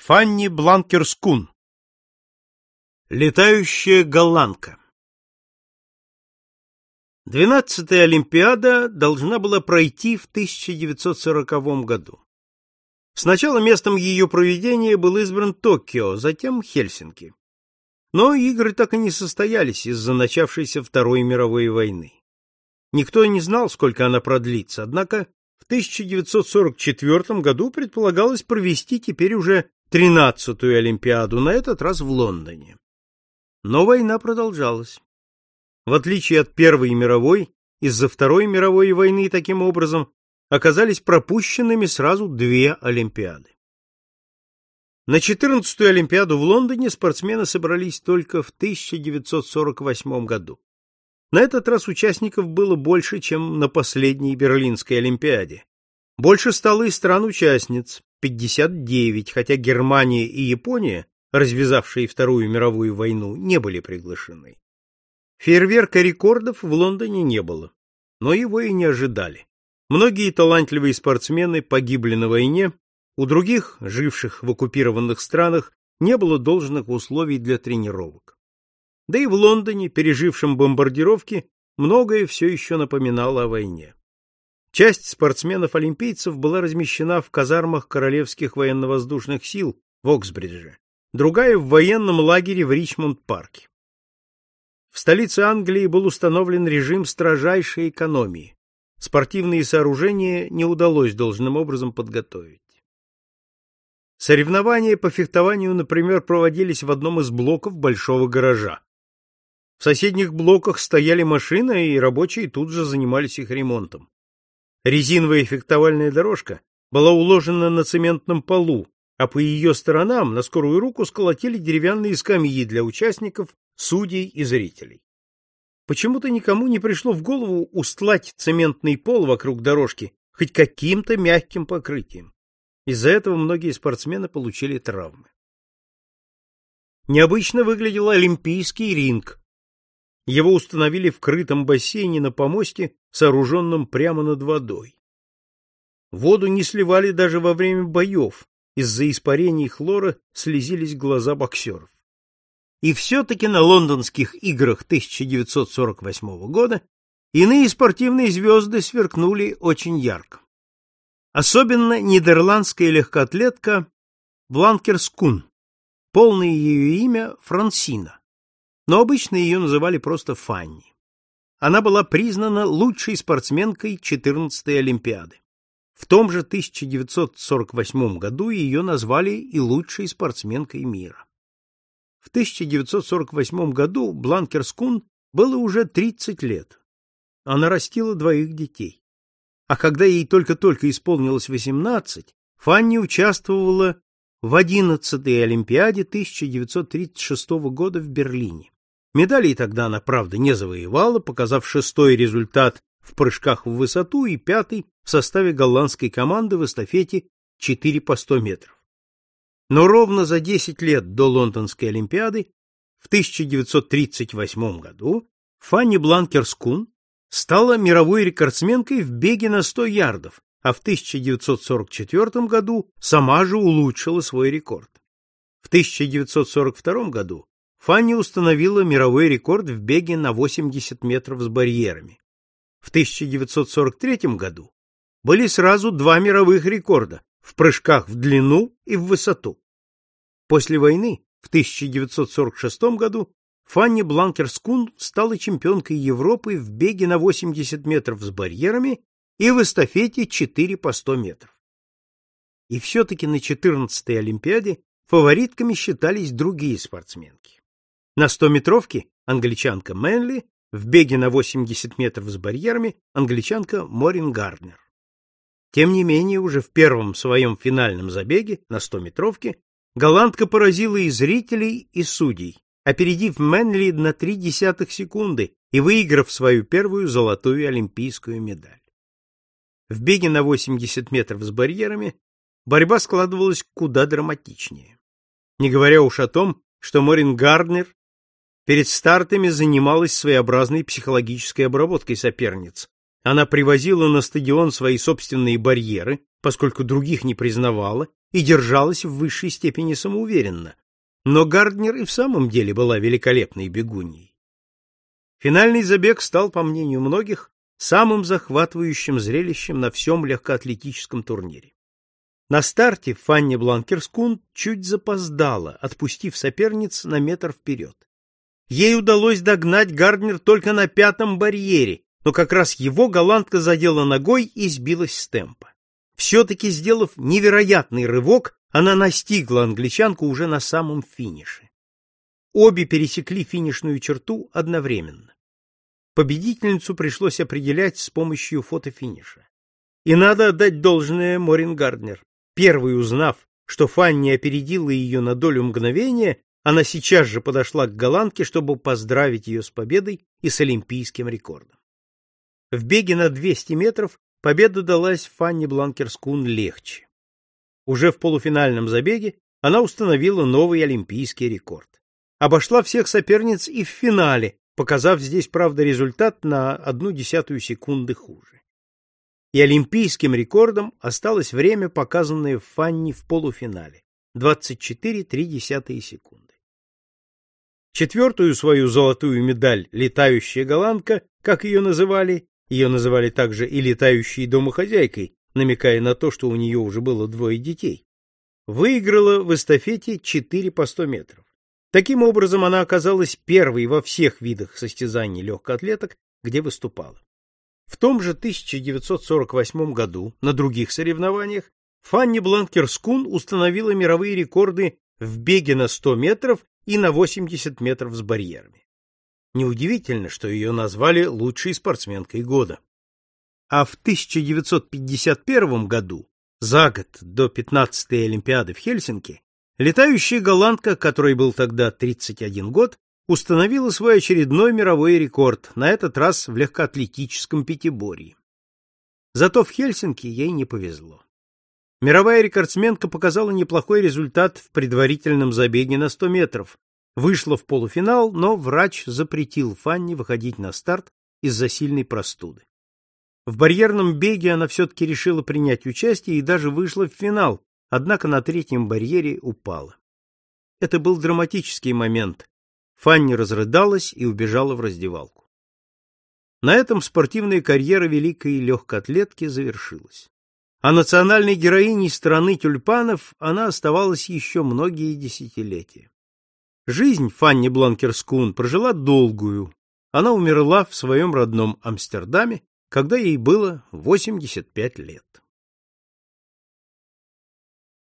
Фанни Бланкерскун Летающая голландка Двенадцатая Олимпиада должна была пройти в 1940 году. Сначала местом ее проведения был избран Токио, затем Хельсинки. Но игры так и не состоялись из-за начавшейся Второй мировой войны. Никто не знал, сколько она продлится, однако в 1944 году предполагалось провести теперь уже тринадцатую Олимпиаду, на этот раз в Лондоне. Но война продолжалась. В отличие от Первой мировой, из-за Второй мировой войны таким образом оказались пропущенными сразу две Олимпиады. На 14-ю Олимпиаду в Лондоне спортсмены собрались только в 1948 году. На этот раз участников было больше, чем на последней Берлинской Олимпиаде. Больше стало и стран-участниц 59, хотя Германия и Япония, развязавшие Вторую мировую войну, не были приглашены. Фейерверка рекордов в Лондоне не было, но его и не ожидали. Многие талантливые спортсмены погибли на войне, у других, живших в оккупированных странах, не было должных условий для тренировок. Да и в Лондоне, пережившем бомбардировки, многое все еще напоминало о войне. Часть спортсменов-олимпийцев была размещена в казармах Королевских военно-воздушных сил в Оксбридже, другая в военном лагере в Ричмонд-парке. В столице Англии был установлен режим строжайшей экономии. Спортивные сооружения не удалось должным образом подготовить. Соревнования по фехтованию, например, проводились в одном из блоков большого гаража. В соседних блоках стояли машины, и рабочие тут же занимались их ремонтом. Резиновая фехтовальная дорожка была уложена на цементном полу, а по ее сторонам на скорую руку сколотили деревянные скамьи для участников, судей и зрителей. Почему-то никому не пришло в голову устлать цементный пол вокруг дорожки хоть каким-то мягким покрытием. Из-за этого многие спортсмены получили травмы. Необычно выглядел олимпийский ринг, его установили в крытом бассейне на помосте, сооруженном прямо над водой. Воду не сливали даже во время боев, из-за испарений хлора слезились глаза боксеров. И все-таки на лондонских играх 1948 года иные спортивные звезды сверкнули очень ярко. Особенно нидерландская легкоатлетка Бланкерскун, полное ее имя Франсина но обычно ее называли просто Фанни. Она была признана лучшей спортсменкой 14-й Олимпиады. В том же 1948 году ее назвали и лучшей спортсменкой мира. В 1948 году Бланкерскун было уже 30 лет. Она растила двоих детей. А когда ей только-только исполнилось 18, Фанни участвовала в 11-й Олимпиаде 1936 года в Берлине. Медалей тогда она, правда, не завоевала, показав шестой результат в прыжках в высоту и пятый в составе голландской команды в эстафете 4 по 100 метров. Но ровно за 10 лет до Лондонской Олимпиады в 1938 году Фанни Бланкерскун стала мировой рекордсменкой в беге на 100 ярдов, а в 1944 году сама же улучшила свой рекорд. В 1942 году Фанни установила мировой рекорд в беге на 80 метров с барьерами. В 1943 году были сразу два мировых рекорда в прыжках в длину и в высоту. После войны в 1946 году Фанни Бланкерскун стала чемпионкой Европы в беге на 80 метров с барьерами и в эстафете 4 по 100 метров. И все-таки на 14-й Олимпиаде фаворитками считались другие спортсменки. На 100-метровке англичанка Мэнли, в беге на 80 метров с барьерами англичанка Морин Гарднер. Тем не менее, уже в первом своем финальном забеге на 100-метровке голландка поразила и зрителей, и судей, опередив Мэнли на три десятых секунды и выиграв свою первую золотую олимпийскую медаль. В беге на 80 метров с барьерами борьба складывалась куда драматичнее. Не говоря уж о том, что Морин Гарднер перед стартами занималась своеобразной психологической обработкой соперниц. Она привозила на стадион свои собственные барьеры, поскольку других не признавала, и держалась в высшей степени самоуверенно, но Гарднер и в самом деле была великолепной бегуньей. Финальный забег стал, по мнению многих, самым захватывающим зрелищем на всем легкоатлетическом турнире. На старте Фанни Бланкерскун чуть запоздала, отпустив соперниц на метр вперед. Ей удалось догнать Гарднер только на пятом барьере, но как раз его голландка задела ногой и сбилась с темпа. Все-таки сделав невероятный рывок, она настигла англичанку уже на самом финише. Обе пересекли финишную черту одновременно. Победительницу пришлось определять с помощью фотофиниша. И надо отдать должное Морин Гарднер. Первый узнав, что Фанни опередила ее на долю мгновения, она сейчас же подошла к голландке, чтобы поздравить ее с победой и с олимпийским рекордом. В беге на 200 метров победа далась Фанни Бланкерскун легче. Уже в полуфинальном забеге она установила новый олимпийский рекорд. Обошла всех соперниц и в финале, показав здесь, правда, результат на одну десятую секунды хуже. И олимпийским рекордом осталось время, показанное Фанни в полуфинале 24,3 секунды. Четвертую свою золотую медаль летающая голландка, как ее называли, ее называли также и летающей домохозяйкой, намекая на то, что у нее уже было двое детей. Выиграла в эстафете 4 по 100 метров. Таким образом, она оказалась первой во всех видах состязаний легкоатлеток, где выступала. В том же 1948 году на других соревнованиях Фанни Бланкер-Скун установила мировые рекорды в беге на 100 метров и на 80 метров с барьерами. Неудивительно, что ее назвали лучшей спортсменкой года. А в 1951 году, за год до 15-й Олимпиады в Хельсинки, летающая голландка, которой был тогда 31 год, установила свой очередной мировой рекорд, на этот раз в легкоатлетическом пятиборье. Зато в Хельсинки ей не повезло. Мировая рекордсменка показала неплохой результат в предварительном забеге на 100 метров, Вышла в полуфинал, но врач запретил Фанни выходить на старт из-за сильной простуды. В барьерном беге она все-таки решила принять участие и даже вышла в финал, однако на третьем барьере упала. Это был драматический момент. Фанни разрыдалась и убежала в раздевалку. На этом спортивная карьера великой легкоатлетки завершилась. А национальной героиней страны тюльпанов она оставалась еще многие десятилетия. Жизнь Фанни Бланкерскун прожила долгую. Она умерла в своем родном Амстердаме, когда ей было 85 лет.